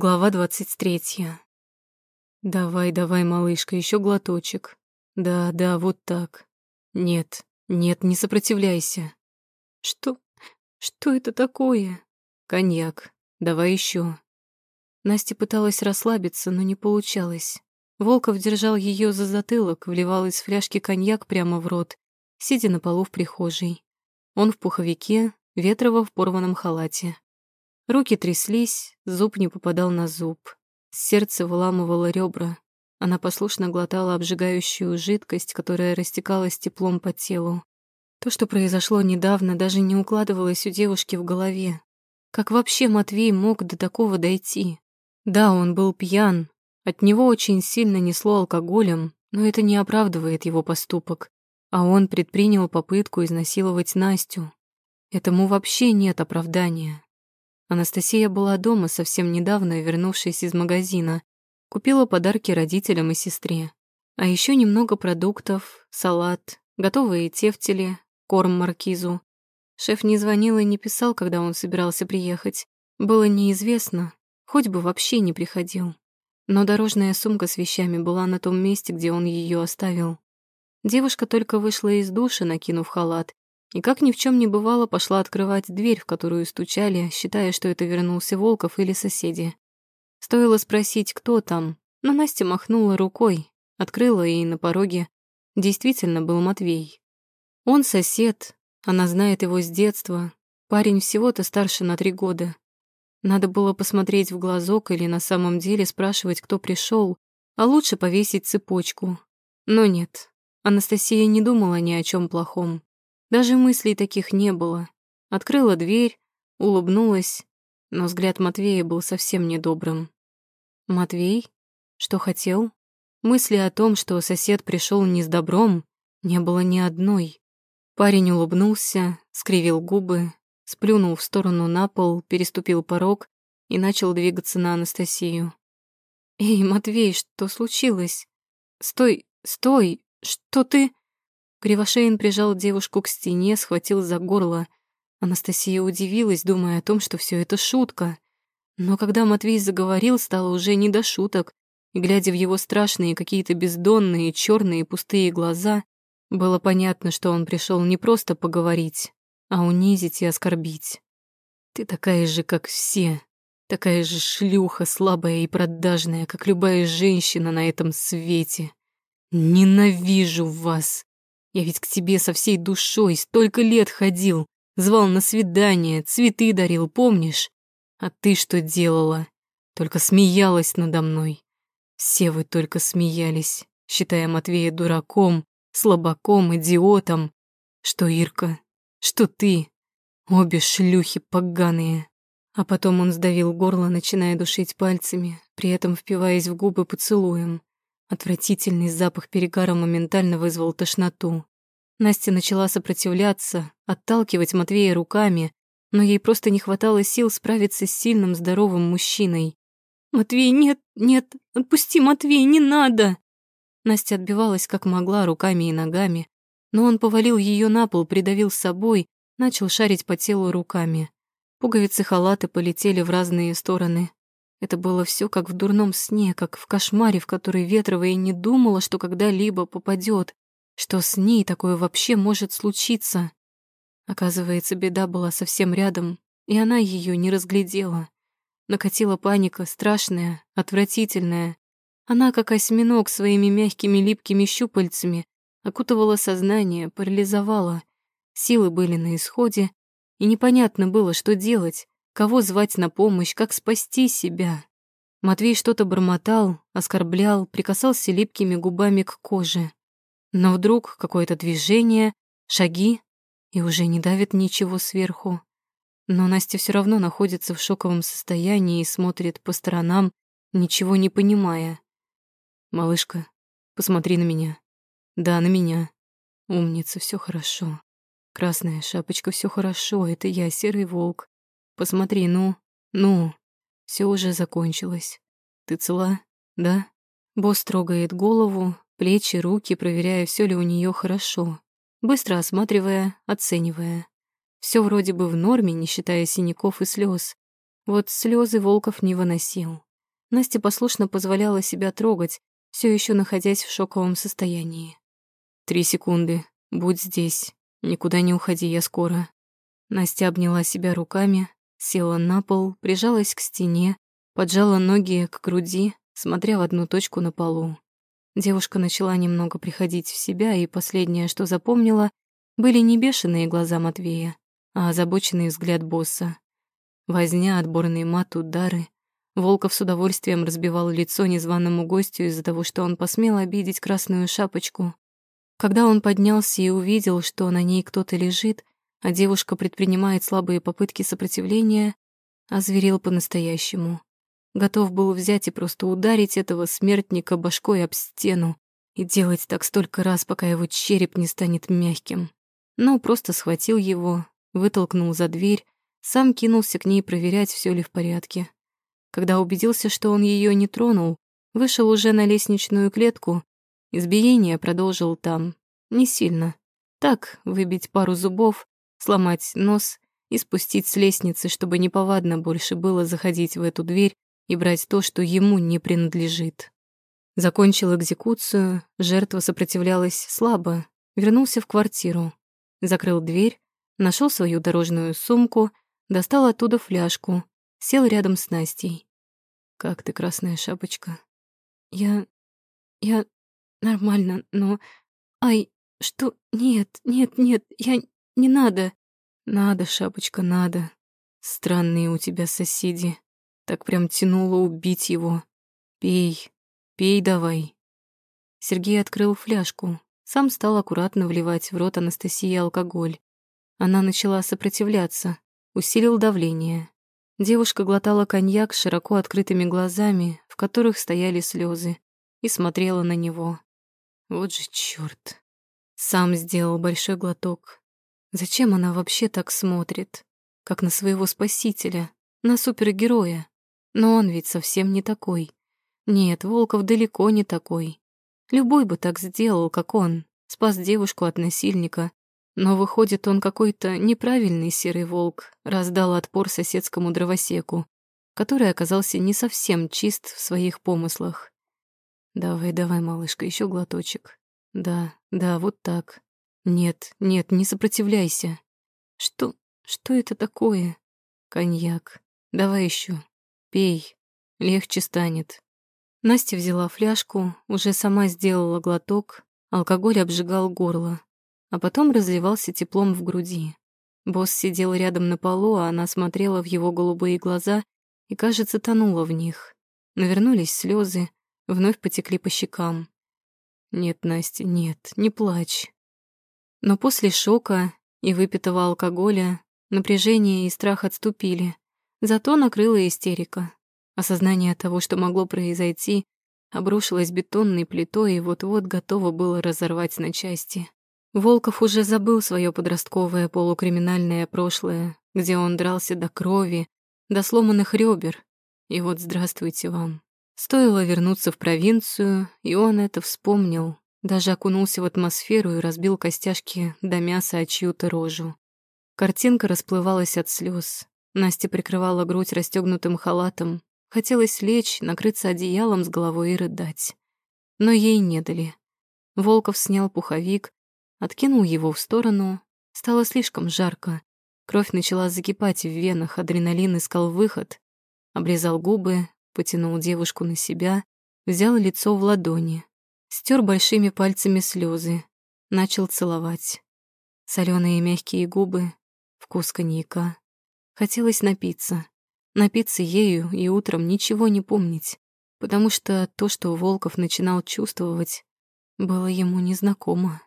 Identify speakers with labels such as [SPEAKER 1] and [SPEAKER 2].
[SPEAKER 1] Глава двадцать третья. Давай, давай, малышка, еще глоточек. Да, да, вот так. Нет, нет, не сопротивляйся. Что? Что это такое? Коньяк. Давай еще. Настя пыталась расслабиться, но не получалось. Волков держал ее за затылок, вливал из фляжки коньяк прямо в рот, сидя на полу в прихожей. Он в пуховике, Ветрова в порванном халате. Руки тряслись, зуб не попадал на зуб. Сердце выламывало ребра. Она послушно глотала обжигающую жидкость, которая растекалась теплом по телу. То, что произошло недавно, даже не укладывалось у девушки в голове. Как вообще Матвей мог до такого дойти? Да, он был пьян, от него очень сильно несло алкоголем, но это не оправдывает его поступок. А он предпринял попытку изнасиловать Настю. Этому вообще нет оправдания. Анастасия была дома совсем недавно, вернувшись из магазина. Купила подарки родителям и сестре. А еще немного продуктов, салат, готовые тефтели, корм маркизу. Шеф не звонил и не писал, когда он собирался приехать. Было неизвестно, хоть бы вообще не приходил. Но дорожная сумка с вещами была на том месте, где он ее оставил. Девушка только вышла из душа, накинув халат, и как ни в чем не бывало, пошла открывать дверь, в которую стучали, считая, что это вернулся Волков или соседи. Стоило спросить, кто там, но Настя махнула рукой, открыла и на пороге действительно был Матвей. Он сосед, она знает его с детства, парень всего-то старше на три года. Надо было посмотреть в глазок или на самом деле спрашивать, кто пришел, а лучше повесить цепочку. Но нет, Анастасия не думала ни о чем плохом. Даже мыслей таких не было. Открыла дверь, улыбнулась, но взгляд Матвея был совсем недобрым. Матвей? Что хотел? Мысли о том, что сосед пришел не с добром, не было ни одной. Парень улыбнулся, скривил губы, сплюнул в сторону на пол, переступил порог и начал двигаться на Анастасию. «Эй, Матвей, что случилось? Стой, стой, что ты...» Кривошеин прижал девушку к стене, схватил за горло. Анастасия удивилась, думая о том, что все это шутка. Но когда Матвей заговорил, стало уже не до шуток, и, глядя в его страшные, какие-то бездонные, черные, пустые глаза, было понятно, что он пришел не просто поговорить, а унизить и оскорбить. «Ты такая же, как все, такая же шлюха, слабая и продажная, как любая женщина на этом свете. Ненавижу вас!» Я ведь к тебе со всей душой столько лет ходил, звал на свидание, цветы дарил, помнишь? А ты что делала? Только смеялась надо мной. Все вы только смеялись, считая Матвея дураком, слабаком, идиотом. Что Ирка, что ты. Обе шлюхи поганые. А потом он сдавил горло, начиная душить пальцами, при этом впиваясь в губы поцелуем. Отвратительный запах перегара моментально вызвал тошноту. Настя начала сопротивляться, отталкивать Матвея руками, но ей просто не хватало сил справиться с сильным, здоровым мужчиной. «Матвей, нет, нет, отпусти, Матвей, не надо!» Настя отбивалась как могла руками и ногами, но он повалил ее на пол, придавил собой, начал шарить по телу руками. Пуговицы халата полетели в разные стороны. Это было все как в дурном сне, как в кошмаре, в который Ветрова и не думала, что когда-либо попадет, что с ней такое вообще может случиться. Оказывается, беда была совсем рядом, и она ее не разглядела. Накатила паника, страшная, отвратительная. Она, как осьминог, своими мягкими липкими щупальцами окутывала сознание, парализовала. Силы были на исходе, и непонятно было, что делать. Кого звать на помощь, как спасти себя? Матвей что-то бормотал, оскорблял, прикасался липкими губами к коже. Но вдруг какое-то движение, шаги, и уже не давит ничего сверху. Но Настя все равно находится в шоковом состоянии и смотрит по сторонам, ничего не понимая. «Малышка, посмотри на меня. Да, на меня. Умница, все хорошо. Красная шапочка, все хорошо, это я, серый волк. Посмотри, ну, ну, все уже закончилось. Ты цела, да? Босс трогает голову, плечи, руки, проверяя, все ли у нее хорошо, быстро осматривая, оценивая. Все вроде бы в норме, не считая синяков и слез. Вот слезы Волков не выносил. Настя послушно позволяла себя трогать, все еще находясь в шоковом состоянии. «Три секунды. Будь здесь. Никуда не уходи, я скоро». Настя обняла себя руками, села на пол, прижалась к стене, поджала ноги к груди, смотря в одну точку на полу. Девушка начала немного приходить в себя, и последнее, что запомнила, были не бешеные глаза Матвея, а озабоченный взгляд босса. Возня, отборный мат, удары. Волков с удовольствием разбивал лицо незваному гостю из-за того, что он посмел обидеть красную шапочку. Когда он поднялся и увидел, что на ней кто-то лежит, а девушка предпринимает слабые попытки сопротивления, озверел по-настоящему. Готов был взять и просто ударить этого смертника башкой об стену и делать так столько раз, пока его череп не станет мягким. Но просто схватил его, вытолкнул за дверь, сам кинулся к ней проверять, все ли в порядке. Когда убедился, что он ее не тронул, вышел уже на лестничную клетку. Избиение продолжил там. Не сильно. Так, выбить пару зубов, сломать нос и спустить с лестницы, чтобы неповадно больше было заходить в эту дверь и брать то, что ему не принадлежит. Закончил экзекуцию, жертва сопротивлялась слабо, вернулся в квартиру, закрыл дверь, нашел свою дорожную сумку, достал оттуда фляжку, сел рядом с Настей. «Как ты, красная шапочка?» «Я... я... нормально, но... Ай, что... Нет, нет, нет, я... не надо!» «Надо, шапочка, надо. Странные у тебя соседи. Так прям тянуло убить его. Пей, пей давай». Сергей открыл фляжку, сам стал аккуратно вливать в рот Анастасии алкоголь. Она начала сопротивляться, усилил давление. Девушка глотала коньяк широко открытыми глазами, в которых стояли слезы, и смотрела на него. Вот же чёрт. Сам сделал большой глоток. Зачем она вообще так смотрит? Как на своего спасителя, на супергероя. Но он ведь совсем не такой. Нет, Волков далеко не такой. Любой бы так сделал, как он. Спас девушку от насильника, но выходит, он какой-то неправильный серый волк, раздал отпор соседскому дровосеку, который оказался не совсем чист в своих помыслах. «Давай, давай, малышка, еще глоточек. Да, да, вот так. Нет, нет, не сопротивляйся. Что, что это такое? Коньяк. Давай еще. Пей. Легче станет». Настя взяла фляжку, уже сама сделала глоток, алкоголь обжигал горло а потом разливался теплом в груди. Босс сидел рядом на полу, а она смотрела в его голубые глаза и, кажется, тонула в них. Навернулись слезы, вновь потекли по щекам. «Нет, Настя, нет, не плачь». Но после шока и выпитого алкоголя напряжение и страх отступили. Зато накрыла истерика. Осознание того, что могло произойти, обрушилось бетонной плитой и вот-вот готово было разорвать на части. Волков уже забыл свое подростковое полукриминальное прошлое, где он дрался до крови, до сломанных ребер. И вот здравствуйте вам. Стоило вернуться в провинцию, и он это вспомнил, даже окунулся в атмосферу и разбил костяшки до мяса о чью-то рожу. Картинка расплывалась от слез. Настя прикрывала грудь расстегнутым халатом. Хотелось лечь, накрыться одеялом с головой и рыдать. Но ей не дали. Волков снял пуховик, Откинул его в сторону. Стало слишком жарко. Кровь начала закипать в венах, адреналин искал выход. Обрезал губы, потянул девушку на себя, взял лицо в ладони, стер большими пальцами слезы, начал целовать. Соленые мягкие губы, вкус коньяка. Хотелось напиться. Напиться ею и утром ничего не помнить, потому что то, что Волков начинал чувствовать, было ему незнакомо.